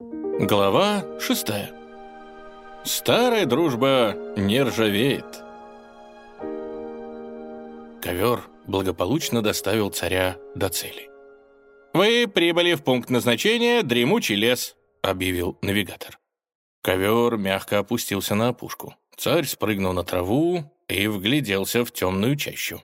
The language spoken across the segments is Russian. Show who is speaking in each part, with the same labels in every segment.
Speaker 1: Глава шестая. Старая дружба не ржавеет. Ковер благополучно доставил царя до цели. «Вы прибыли в пункт назначения «Дремучий лес», — объявил навигатор. Ковер мягко опустился на опушку. Царь спрыгнул на траву и вгляделся в темную чащу.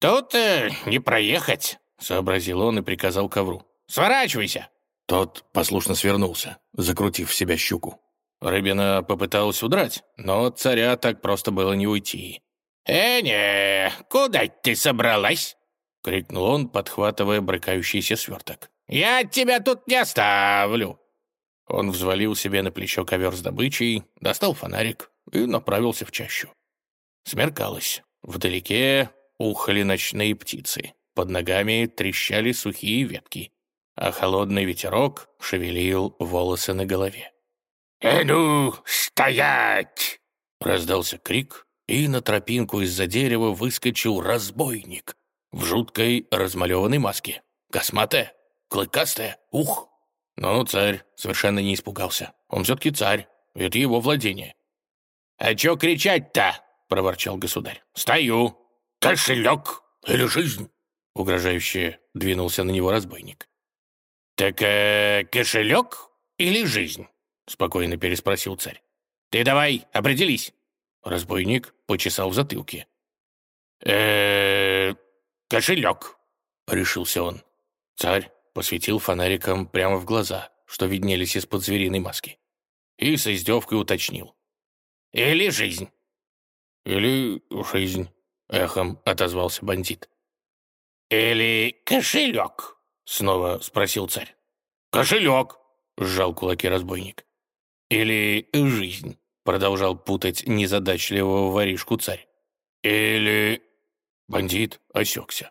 Speaker 2: «Тут э, не проехать», —
Speaker 1: сообразил он и приказал ковру.
Speaker 2: «Сворачивайся!»
Speaker 1: Тот послушно свернулся, закрутив в себя щуку. Рыбина попыталась удрать, но царя так просто было не уйти.
Speaker 2: «Э, не, куда ты собралась?»
Speaker 1: — крикнул он, подхватывая брыкающийся сверток.
Speaker 2: «Я тебя тут не оставлю!»
Speaker 1: Он взвалил себе на плечо ковер с добычей, достал фонарик и направился в чащу. Смеркалось. Вдалеке ухали ночные птицы. Под ногами трещали сухие ветки, а холодный ветерок шевелил волосы на голове.
Speaker 2: «Э ну, стоять!»
Speaker 1: Раздался крик, и на тропинку из-за дерева выскочил разбойник в жуткой размалеванной маске. Косматая, клыкастая, ух! Но царь совершенно не испугался. Он все-таки царь, это его владение.
Speaker 2: «А чё кричать-то?» — проворчал государь. «Стою! Кошелек или жизнь?»
Speaker 1: Угрожающе двинулся на него разбойник.
Speaker 2: «Так э, кошелек или жизнь?» — спокойно переспросил царь. «Ты давай, определись!»
Speaker 1: Разбойник почесал в затылке.
Speaker 2: э кошелек», —
Speaker 1: решился он. Царь посветил фонариком прямо в глаза, что виднелись из-под звериной маски, и с издевкой уточнил.
Speaker 2: «Или жизнь?»
Speaker 1: «Или жизнь», — эхом отозвался бандит.
Speaker 2: «Или кошелек?» — снова спросил царь.
Speaker 1: «Кошелек!» — сжал кулаки разбойник. «Или жизнь?» — продолжал путать незадачливого воришку царь. «Или...» Бандит осекся.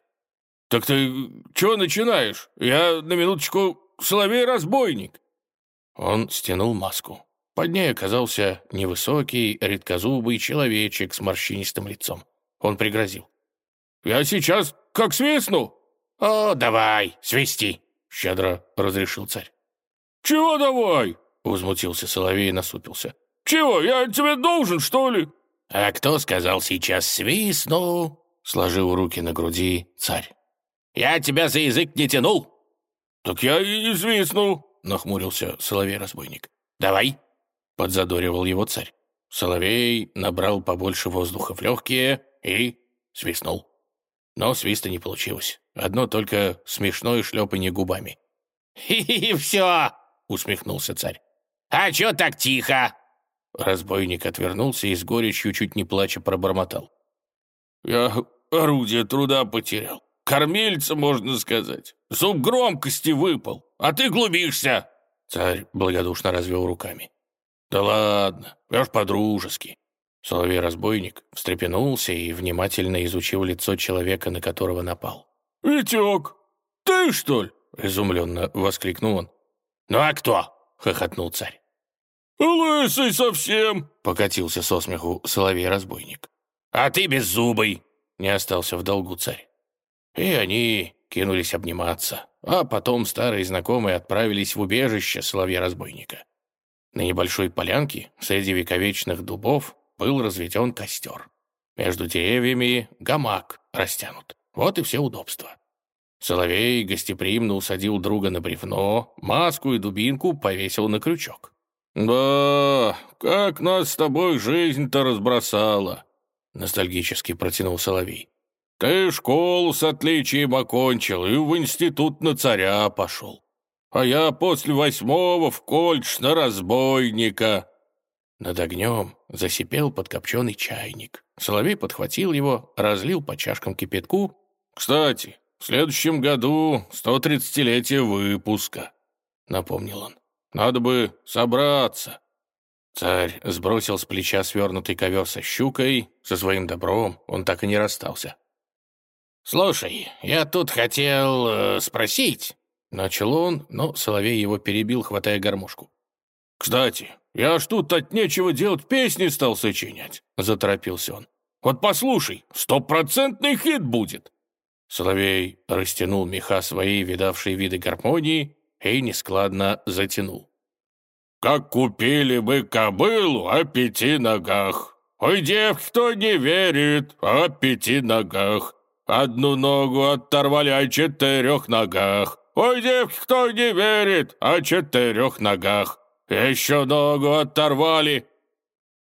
Speaker 1: «Так ты чего начинаешь? Я на минуточку соловей-разбойник!» Он стянул маску. Под ней оказался невысокий, редкозубый человечек с морщинистым лицом. Он пригрозил. «Я сейчас как свистну!»
Speaker 2: «О, давай, свисти!»
Speaker 1: — щедро разрешил царь.
Speaker 2: «Чего давай?»
Speaker 1: — возмутился Соловей и насупился.
Speaker 2: «Чего, я тебе должен, что ли?»
Speaker 1: «А кто сказал сейчас свистну?» — сложил руки на груди царь.
Speaker 2: «Я тебя за язык не тянул!»
Speaker 1: «Так я и свистну!» — нахмурился Соловей-разбойник.
Speaker 2: «Давай!»
Speaker 1: — подзадоривал его царь. Соловей набрал побольше воздуха в легкие и свистнул. Но свиста не получилось. Одно только смешное шлепанье губами.
Speaker 2: «И все!» — усмехнулся царь. «А чё так тихо?»
Speaker 1: Разбойник отвернулся и с горечью, чуть не плача, пробормотал. «Я орудие труда потерял. Кормильца, можно сказать. Зуб громкости выпал, а ты глубишься!» Царь благодушно развел руками. «Да ладно, я ж по-дружески. Соловей-разбойник встрепенулся и внимательно изучил лицо человека, на которого напал.
Speaker 2: «Витек, ты что ли?»
Speaker 1: — изумленно воскликнул он.
Speaker 2: «Ну а кто?»
Speaker 1: — хохотнул царь.
Speaker 2: «Лысый совсем!»
Speaker 1: — покатился со смеху соловей-разбойник.
Speaker 2: «А ты беззубый!»
Speaker 1: — не остался в долгу царь. И они кинулись обниматься, а потом старые знакомые отправились в убежище соловья-разбойника. На небольшой полянке среди вековечных дубов был разведен костер. Между деревьями гамак растянут. Вот и все удобства. Соловей гостеприимно усадил друга на бревно, маску и дубинку повесил на крючок. «Да, как нас с тобой жизнь-то разбросала!» Ностальгически протянул Соловей. «Ты школу с отличием окончил и в институт на царя пошел. А я после восьмого в колледж на разбойника. Над огнем засипел подкопченый чайник. Соловей подхватил его, разлил по чашкам кипятку. «Кстати, в следующем году 130-летие выпуска», — напомнил он. «Надо бы собраться». Царь сбросил с плеча свернутый ковер со щукой. Со своим добром он так и не расстался.
Speaker 2: «Слушай, я тут хотел э, спросить...»
Speaker 1: Начал он, но Соловей его перебил, хватая гармошку.
Speaker 2: «Кстати, я ж тут от нечего делать песни стал сочинять», — заторопился он. «Вот послушай, стопроцентный хит будет».
Speaker 1: Соловей растянул меха своей видавшей виды гармонии и нескладно затянул.
Speaker 2: как купили мы кобылу о пяти ногах. Ой, девки, кто не верит, о пяти ногах. Одну ногу оторвали о четырех ногах. Ой, девки, кто не верит, о четырех ногах. Еще ногу оторвали.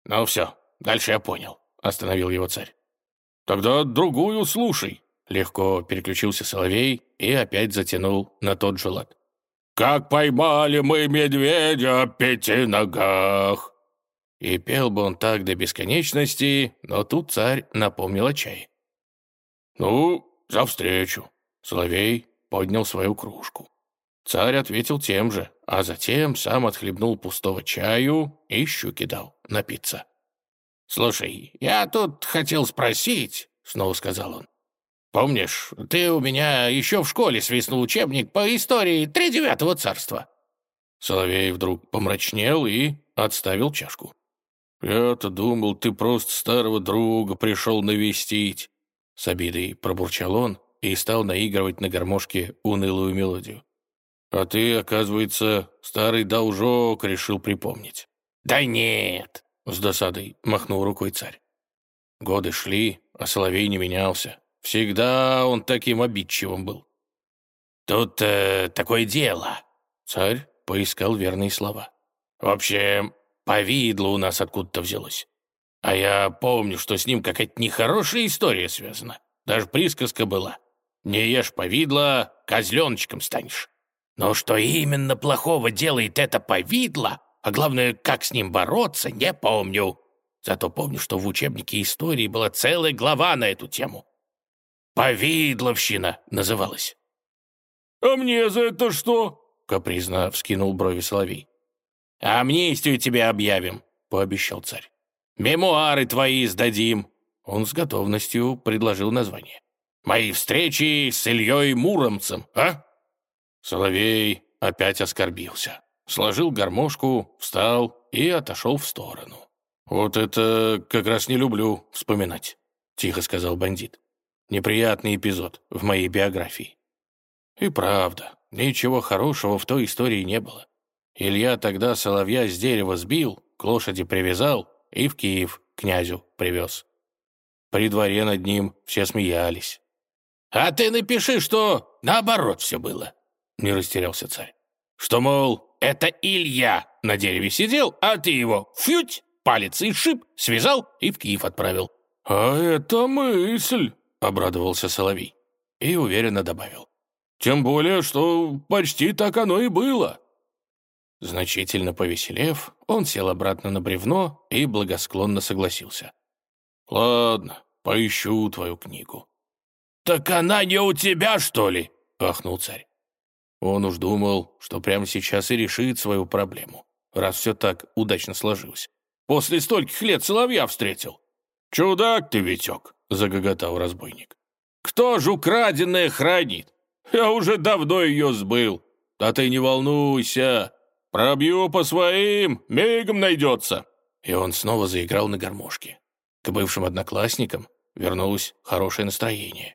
Speaker 1: Ну все, дальше я понял, остановил его царь.
Speaker 2: Тогда другую слушай.
Speaker 1: Легко переключился Соловей и опять затянул на тот же лад.
Speaker 2: «Как поймали мы медведя пяти ногах!»
Speaker 1: И пел бы он так до бесконечности, но тут царь напомнил о чае.
Speaker 2: «Ну, за встречу!»
Speaker 1: Соловей поднял свою кружку. Царь ответил тем же, а затем сам отхлебнул пустого чаю и щуки дал напиться. «Слушай, я тут хотел спросить», — снова сказал он. Помнишь, ты у меня еще в школе свистнул учебник по истории Тридевятого царства?» Соловей вдруг помрачнел и отставил чашку.
Speaker 2: «Я-то думал, ты просто старого друга пришел навестить», —
Speaker 1: с обидой пробурчал он и стал наигрывать на гармошке унылую мелодию.
Speaker 2: «А ты, оказывается, старый должок решил припомнить».
Speaker 1: «Да нет!» — с досадой махнул рукой царь. Годы шли, а Соловей не менялся. Всегда он таким обидчивым был. «Тут э, такое дело», — царь поискал верные слова. «В общем, повидло у нас откуда-то взялось. А я помню, что с ним какая-то нехорошая история связана. Даже присказка была. Не ешь повидло, козленочком станешь. Но что именно плохого делает это повидло, а главное, как с ним бороться, не помню. Зато помню, что в учебнике истории была целая глава на эту тему. «Повидловщина» называлась.
Speaker 2: «А мне за это что?»
Speaker 1: — капризно вскинул брови Соловей. «Амнистию тебе объявим», — пообещал царь. «Мемуары твои сдадим». Он с готовностью предложил название. «Мои встречи с Ильей Муромцем, а?» Соловей опять оскорбился. Сложил гармошку, встал и отошел в сторону. «Вот это как раз не люблю вспоминать», — тихо сказал бандит. Неприятный эпизод в моей биографии. И правда, ничего хорошего в той истории не было. Илья тогда соловья с дерева сбил, к лошади привязал и в Киев князю привез. При дворе над ним все смеялись. «А ты напиши, что наоборот все было», — не растерялся царь. «Что, мол, это Илья на дереве сидел, а ты его фють, палец и шип, связал и в Киев отправил».
Speaker 2: «А это мысль!»
Speaker 1: обрадовался Соловей и уверенно добавил.
Speaker 2: «Тем более, что почти так оно и было».
Speaker 1: Значительно повеселев, он сел обратно на бревно и благосклонно согласился. «Ладно, поищу твою книгу». «Так она не у тебя, что ли?» — ахнул царь. Он уж думал, что прямо сейчас и решит свою проблему, раз все так удачно сложилось. После стольких лет соловья встретил.
Speaker 2: «Чудак ты, Витек!» — загоготал разбойник.
Speaker 1: «Кто ж украденное хранит? Я уже давно ее сбыл. А ты не волнуйся, пробью по своим, мигом найдется». И он снова заиграл на гармошке. К бывшим одноклассникам вернулось хорошее настроение.